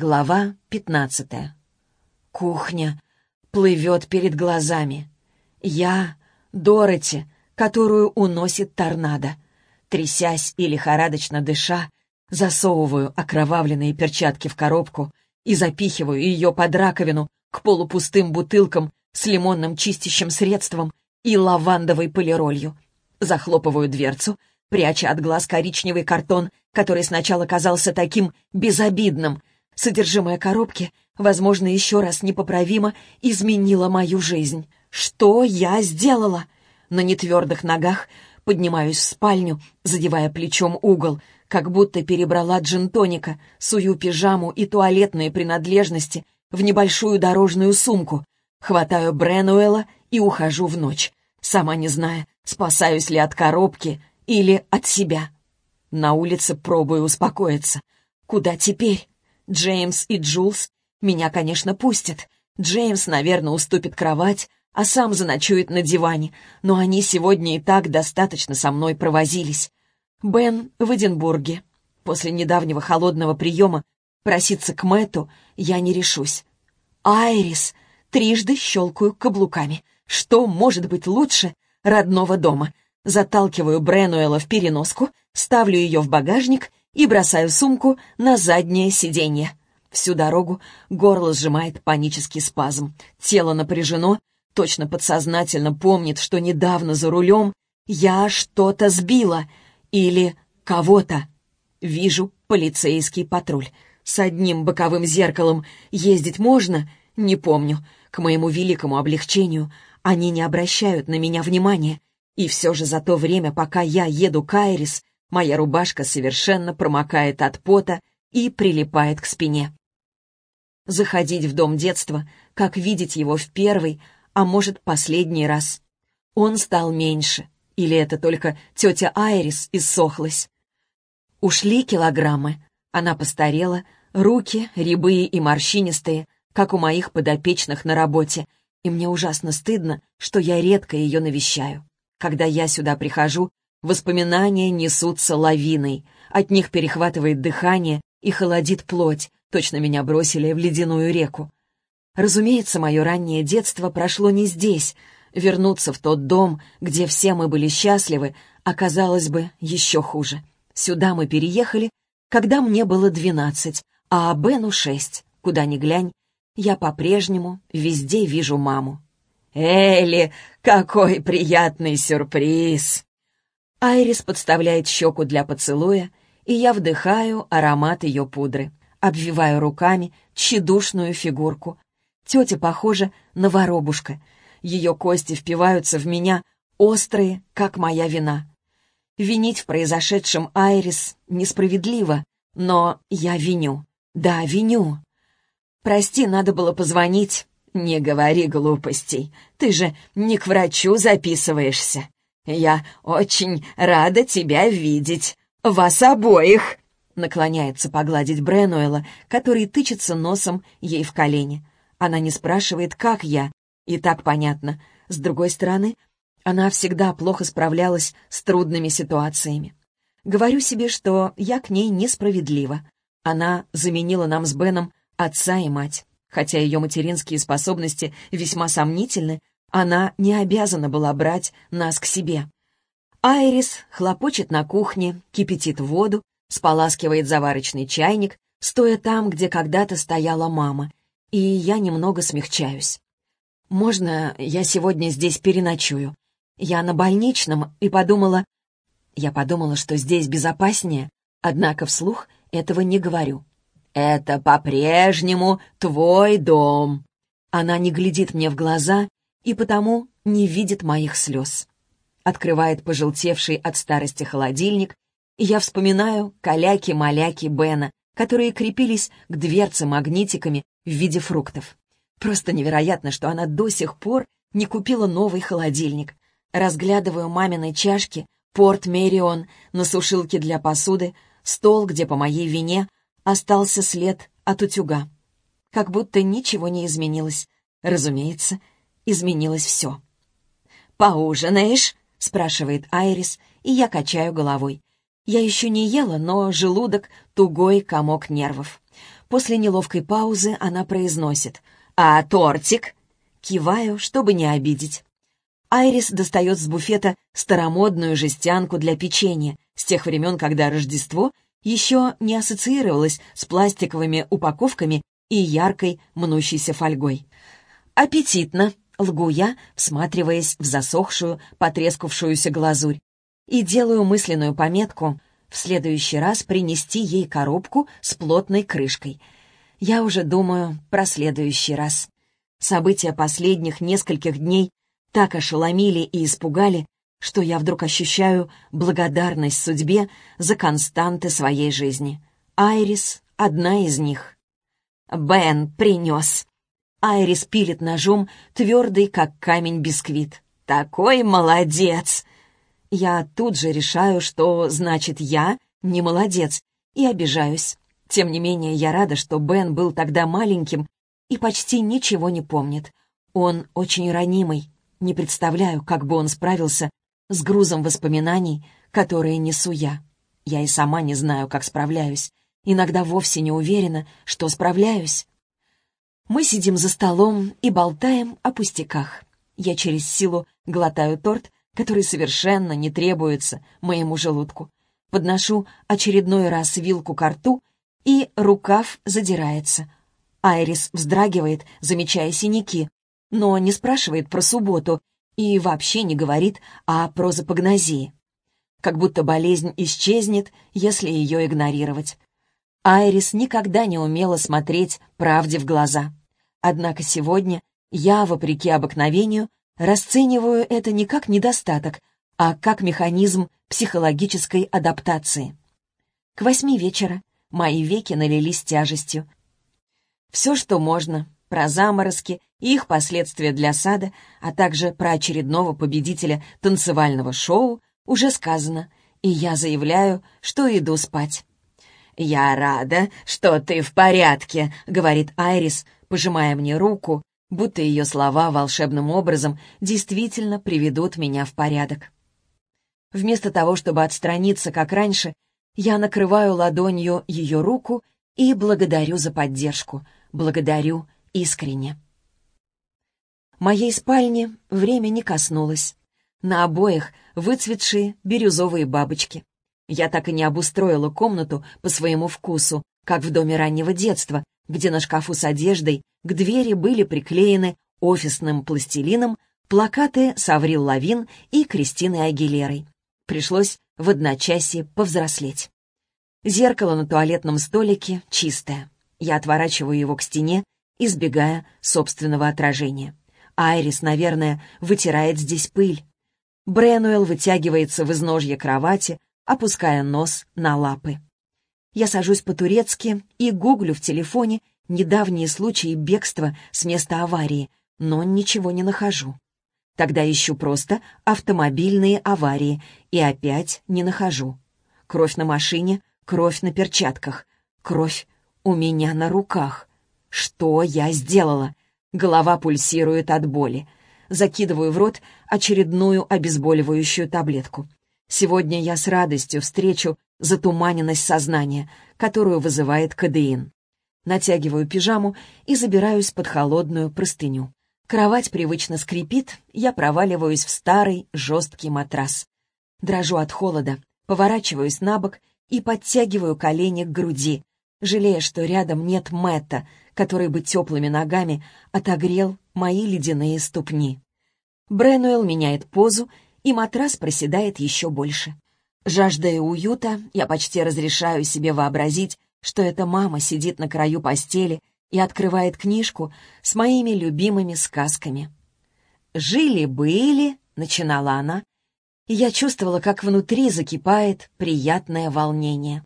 Глава пятнадцатая. Кухня плывет перед глазами. Я — Дороти, которую уносит торнадо. Трясясь и лихорадочно дыша, засовываю окровавленные перчатки в коробку и запихиваю ее под раковину к полупустым бутылкам с лимонным чистящим средством и лавандовой полиролью. Захлопываю дверцу, пряча от глаз коричневый картон, который сначала казался таким безобидным. Содержимое коробки, возможно, еще раз непоправимо изменило мою жизнь. Что я сделала? На нетвердых ногах поднимаюсь в спальню, задевая плечом угол, как будто перебрала джин-тоника, сую пижаму и туалетные принадлежности в небольшую дорожную сумку, хватаю Бренуэла и ухожу в ночь, сама не зная, спасаюсь ли от коробки или от себя. На улице пробую успокоиться. Куда теперь? Джеймс и Джулс меня, конечно, пустят. Джеймс, наверное, уступит кровать, а сам заночует на диване, но они сегодня и так достаточно со мной провозились. Бен в Эдинбурге. После недавнего холодного приема проситься к Мэтту я не решусь. Айрис. Трижды щелкаю каблуками. Что может быть лучше родного дома? Заталкиваю Бренуэла в переноску, ставлю ее в багажник и бросаю сумку на заднее сиденье. Всю дорогу горло сжимает панический спазм. Тело напряжено, точно подсознательно помнит, что недавно за рулем я что-то сбила или кого-то. Вижу полицейский патруль. С одним боковым зеркалом ездить можно? Не помню. К моему великому облегчению они не обращают на меня внимания. И все же за то время, пока я еду к Айрис, моя рубашка совершенно промокает от пота и прилипает к спине. Заходить в дом детства, как видеть его в первый, а может, последний раз. Он стал меньше, или это только тетя Айрис иссохлась. Ушли килограммы. Она постарела, руки рябые и морщинистые, как у моих подопечных на работе, и мне ужасно стыдно, что я редко ее навещаю. Когда я сюда прихожу, воспоминания несутся лавиной, от них перехватывает дыхание и холодит плоть, точно меня бросили в ледяную реку. Разумеется, мое раннее детство прошло не здесь. Вернуться в тот дом, где все мы были счастливы, оказалось бы еще хуже. Сюда мы переехали, когда мне было двенадцать, а Бену шесть. Куда ни глянь, я по-прежнему везде вижу маму. «Элли, какой приятный сюрприз!» Айрис подставляет щеку для поцелуя, и я вдыхаю аромат ее пудры, обвиваю руками тщедушную фигурку. Тетя похожа на воробушка. Ее кости впиваются в меня, острые, как моя вина. Винить в произошедшем Айрис несправедливо, но я виню. Да, виню. Прости, надо было позвонить. Не говори глупостей. Ты же не к врачу записываешься. Я очень рада тебя видеть. Вас обоих. Наклоняется погладить Бренуэла, который тычется носом ей в колени. Она не спрашивает, как я. И так понятно. С другой стороны, она всегда плохо справлялась с трудными ситуациями. Говорю себе, что я к ней несправедлива. Она заменила нам с Беном отца и мать. Хотя ее материнские способности весьма сомнительны, она не обязана была брать нас к себе. Айрис хлопочет на кухне, кипятит воду, споласкивает заварочный чайник, стоя там, где когда-то стояла мама, и я немного смягчаюсь. «Можно я сегодня здесь переночую? Я на больничном и подумала...» Я подумала, что здесь безопаснее, однако вслух этого не говорю. «Это по-прежнему твой дом». Она не глядит мне в глаза и потому не видит моих слез. Открывает пожелтевший от старости холодильник, и я вспоминаю каляки-маляки Бена, которые крепились к дверце магнитиками в виде фруктов. Просто невероятно, что она до сих пор не купила новый холодильник. Разглядываю мамины чашки, порт Мерион на сушилке для посуды, стол, где по моей вине остался след от утюга. Как будто ничего не изменилось. Разумеется, изменилось все. «Поужинаешь?» — спрашивает Айрис, и я качаю головой. Я еще не ела, но желудок — тугой комок нервов. После неловкой паузы она произносит «А тортик?» Киваю, чтобы не обидеть. Айрис достает с буфета старомодную жестянку для печенья с тех времен, когда Рождество еще не ассоциировалось с пластиковыми упаковками и яркой мнущейся фольгой. «Аппетитно!» — лгу я, всматриваясь в засохшую, потрескавшуюся глазурь. И делаю мысленную пометку в следующий раз принести ей коробку с плотной крышкой. Я уже думаю про следующий раз. События последних нескольких дней так ошеломили и испугали, что я вдруг ощущаю благодарность судьбе за константы своей жизни. Айрис — одна из них. «Бен принес!» Айрис пилит ножом твердый, как камень, бисквит. «Такой молодец!» Я тут же решаю, что значит я не молодец, и обижаюсь. Тем не менее, я рада, что Бен был тогда маленьким и почти ничего не помнит. Он очень ранимый. Не представляю, как бы он справился с грузом воспоминаний, которые несу я. Я и сама не знаю, как справляюсь. Иногда вовсе не уверена, что справляюсь. Мы сидим за столом и болтаем о пустяках. Я через силу глотаю торт, который совершенно не требуется моему желудку. Подношу очередной раз вилку к рту, и рукав задирается. Айрис вздрагивает, замечая синяки, но не спрашивает про субботу и вообще не говорит о прозапогнозии. Как будто болезнь исчезнет, если ее игнорировать. Айрис никогда не умела смотреть правде в глаза. Однако сегодня я, вопреки обыкновению, Расцениваю это не как недостаток, а как механизм психологической адаптации. К восьми вечера мои веки налились тяжестью. Все, что можно, про заморозки и их последствия для сада, а также про очередного победителя танцевального шоу, уже сказано, и я заявляю, что иду спать. «Я рада, что ты в порядке», — говорит Айрис, пожимая мне руку будто ее слова волшебным образом действительно приведут меня в порядок. Вместо того, чтобы отстраниться, как раньше, я накрываю ладонью ее руку и благодарю за поддержку, благодарю искренне. Моей спальни время не коснулось. На обоих выцветшие бирюзовые бабочки. Я так и не обустроила комнату по своему вкусу, как в доме раннего детства, где на шкафу с одеждой к двери были приклеены офисным пластилином плакаты с Аврил Лавин и Кристиной Агилерой. Пришлось в одночасье повзрослеть. Зеркало на туалетном столике чистое. Я отворачиваю его к стене, избегая собственного отражения. Айрис, наверное, вытирает здесь пыль. Бренуэлл вытягивается в изножье кровати, опуская нос на лапы. Я сажусь по-турецки и гуглю в телефоне недавние случаи бегства с места аварии, но ничего не нахожу. Тогда ищу просто автомобильные аварии и опять не нахожу. Кровь на машине, кровь на перчатках, кровь у меня на руках. Что я сделала? Голова пульсирует от боли. Закидываю в рот очередную обезболивающую таблетку. Сегодня я с радостью встречу затуманенность сознания, которую вызывает кадеин. Натягиваю пижаму и забираюсь под холодную простыню. Кровать привычно скрипит, я проваливаюсь в старый жесткий матрас. Дрожу от холода, поворачиваюсь на бок и подтягиваю колени к груди, жалея, что рядом нет Мэтта, который бы теплыми ногами отогрел мои ледяные ступни. Бренуэлл меняет позу и матрас проседает еще больше. Жаждая уюта, я почти разрешаю себе вообразить, что эта мама сидит на краю постели и открывает книжку с моими любимыми сказками. «Жили-были», — начинала она, и я чувствовала, как внутри закипает приятное волнение.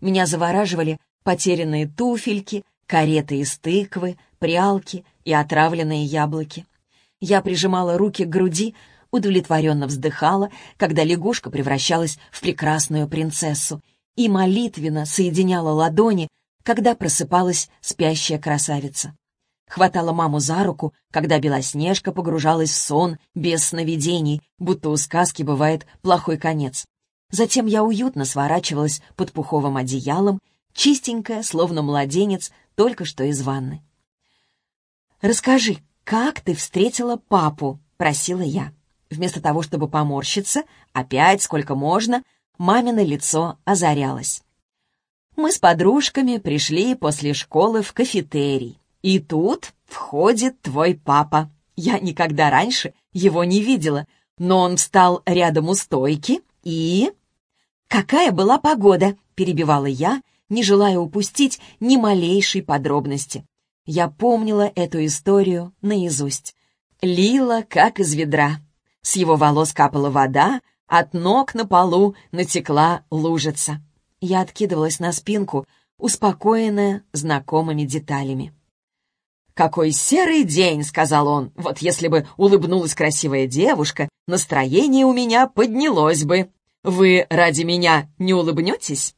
Меня завораживали потерянные туфельки, кареты из тыквы, прялки и отравленные яблоки. Я прижимала руки к груди, удовлетворенно вздыхала, когда лягушка превращалась в прекрасную принцессу, и молитвенно соединяла ладони, когда просыпалась спящая красавица. Хватала маму за руку, когда Белоснежка погружалась в сон без сновидений, будто у сказки бывает плохой конец. Затем я уютно сворачивалась под пуховым одеялом, чистенькая, словно младенец, только что из ванны. «Расскажи, как ты встретила папу?» — просила я. Вместо того, чтобы поморщиться, опять сколько можно, мамино лицо озарялось. Мы с подружками пришли после школы в кафетерий. И тут входит твой папа. Я никогда раньше его не видела, но он встал рядом у стойки и... «Какая была погода?» — перебивала я, не желая упустить ни малейшей подробности. Я помнила эту историю наизусть. Лила, как из ведра. С его волос капала вода, от ног на полу натекла лужица. Я откидывалась на спинку, успокоенная знакомыми деталями. «Какой серый день!» — сказал он. «Вот если бы улыбнулась красивая девушка, настроение у меня поднялось бы. Вы ради меня не улыбнетесь?»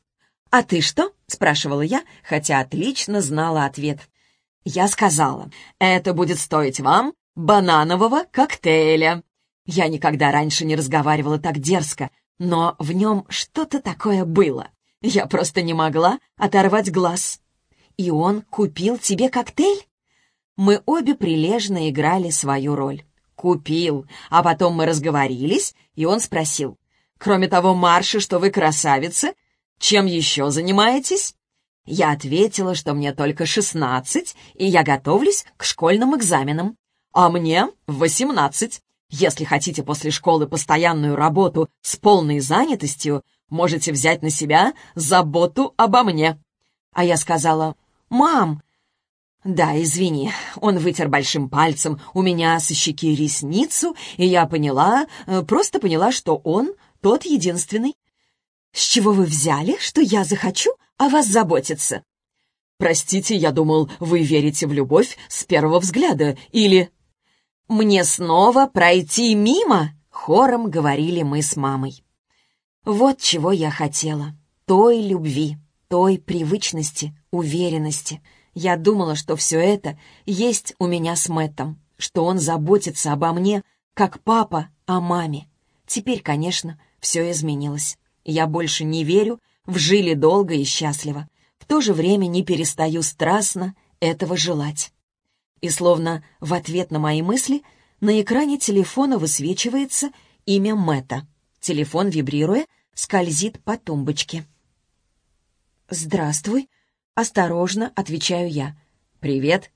«А ты что?» — спрашивала я, хотя отлично знала ответ. Я сказала, «Это будет стоить вам бананового коктейля». Я никогда раньше не разговаривала так дерзко, но в нем что-то такое было. Я просто не могла оторвать глаз. «И он купил тебе коктейль?» Мы обе прилежно играли свою роль. «Купил», а потом мы разговорились, и он спросил, «Кроме того марша, что вы красавица, чем еще занимаетесь?» Я ответила, что мне только шестнадцать, и я готовлюсь к школьным экзаменам. А мне восемнадцать. Если хотите после школы постоянную работу с полной занятостью, можете взять на себя заботу обо мне. А я сказала, «Мам, «Да, извини». Он вытер большим пальцем у меня со щеки ресницу, и я поняла, э, просто поняла, что он тот единственный. «С чего вы взяли, что я захочу о вас заботиться?» «Простите, я думал, вы верите в любовь с первого взгляда, или...» «Мне снова пройти мимо?» — хором говорили мы с мамой. Вот чего я хотела. Той любви, той привычности, уверенности — я думала, что все это есть у меня с Мэттом, что он заботится обо мне, как папа о маме. Теперь, конечно, все изменилось. Я больше не верю в жили долго и счастливо. В то же время не перестаю страстно этого желать. И словно в ответ на мои мысли на экране телефона высвечивается имя Мэтта. Телефон, вибрируя, скользит по тумбочке. «Здравствуй», Осторожно, отвечаю я. «Привет».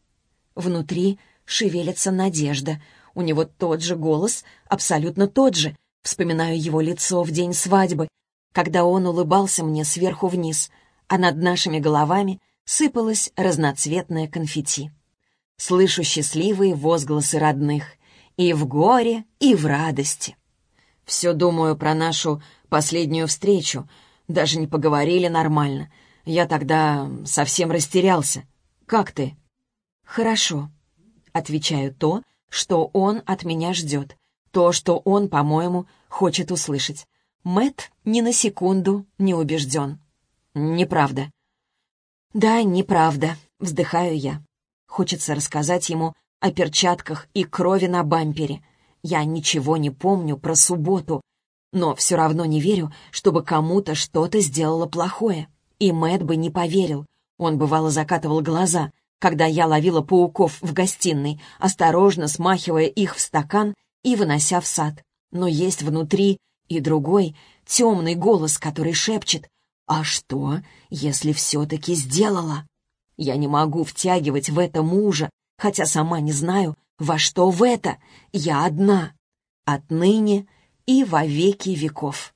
Внутри шевелится надежда. У него тот же голос, абсолютно тот же. Вспоминаю его лицо в день свадьбы, когда он улыбался мне сверху вниз, а над нашими головами сыпалось разноцветное конфетти. Слышу счастливые возгласы родных. И в горе, и в радости. Все думаю про нашу последнюю встречу. Даже не поговорили нормально — я тогда совсем растерялся. Как ты?» «Хорошо». Отвечаю то, что он от меня ждет. То, что он, по-моему, хочет услышать. Мэт ни на секунду не убежден. «Неправда». «Да, неправда», — вздыхаю я. Хочется рассказать ему о перчатках и крови на бампере. Я ничего не помню про субботу, но все равно не верю, чтобы кому-то что-то сделало плохое. И Мэт бы не поверил. Он бывало закатывал глаза, когда я ловила пауков в гостиной, осторожно смахивая их в стакан и вынося в сад. Но есть внутри и другой, темный голос, который шепчет «А что, если все-таки сделала?» Я не могу втягивать в это мужа, хотя сама не знаю, во что в это. Я одна. Отныне и во веки веков.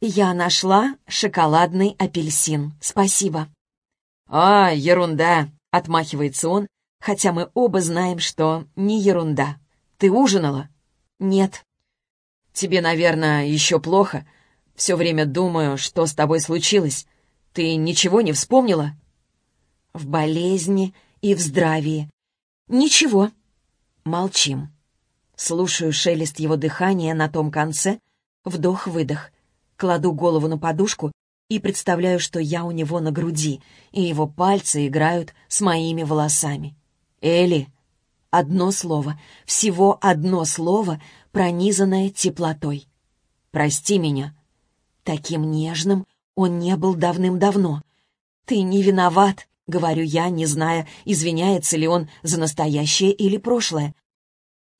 «Я нашла шоколадный апельсин. Спасибо». «А, ерунда!» — отмахивается он, хотя мы оба знаем, что не ерунда. «Ты ужинала?» «Нет». «Тебе, наверное, еще плохо. Все время думаю, что с тобой случилось. Ты ничего не вспомнила?» «В болезни и в здравии». «Ничего». Молчим. Слушаю шелест его дыхания на том конце, вдох-выдох. Кладу голову на подушку и представляю, что я у него на груди, и его пальцы играют с моими волосами. «Элли!» Одно слово, всего одно слово, пронизанное теплотой. «Прости меня». Таким нежным он не был давным-давно. «Ты не виноват», — говорю я, не зная, извиняется ли он за настоящее или прошлое.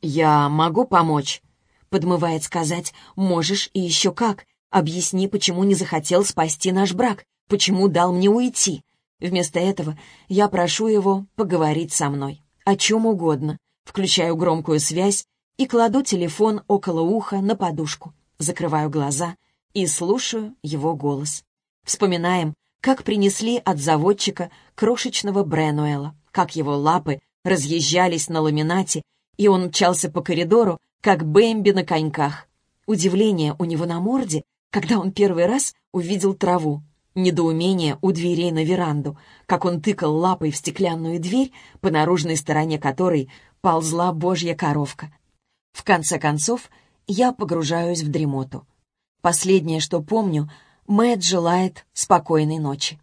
«Я могу помочь?» — подмывает сказать «можешь и еще как». Объясни, почему не захотел спасти наш брак, почему дал мне уйти. Вместо этого я прошу его поговорить со мной. О чем угодно. Включаю громкую связь и кладу телефон около уха на подушку. Закрываю глаза и слушаю его голос. Вспоминаем, как принесли от заводчика крошечного Бренуэла, как его лапы разъезжались на ламинате, и он мчался по коридору, как Бэмби на коньках. Удивление у него на морде, когда он первый раз увидел траву. Недоумение у дверей на веранду, как он тыкал лапой в стеклянную дверь, по наружной стороне которой ползла божья коровка. В конце концов, я погружаюсь в дремоту. Последнее, что помню, Мэтт желает спокойной ночи.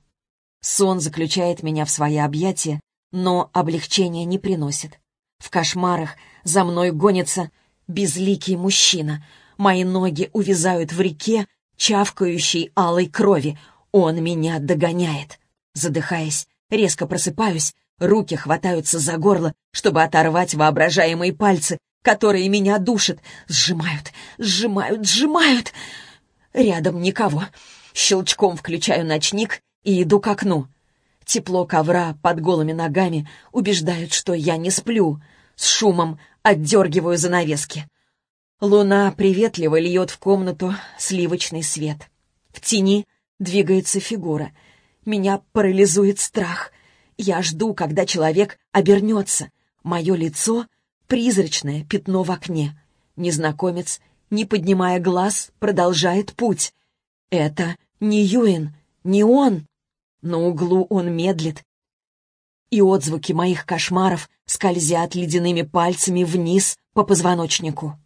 Сон заключает меня в свои объятия, но облегчения не приносит. В кошмарах за мной гонится безликий мужчина. Мои ноги увязают в реке, чавкающей алой крови. Он меня догоняет. Задыхаясь, резко просыпаюсь, руки хватаются за горло, чтобы оторвать воображаемые пальцы, которые меня душат. Сжимают, сжимают, сжимают. Рядом никого. Щелчком включаю ночник и иду к окну. Тепло ковра под голыми ногами убеждают, что я не сплю. С шумом отдергиваю занавески. Луна приветливо льет в комнату сливочный свет. В тени двигается фигура. Меня парализует страх. Я жду, когда человек обернется. Мое лицо — призрачное пятно в окне. Незнакомец, не поднимая глаз, продолжает путь. Это не Юин, не он. На углу он медлит, и отзвуки моих кошмаров скользят ледяными пальцами вниз по позвоночнику.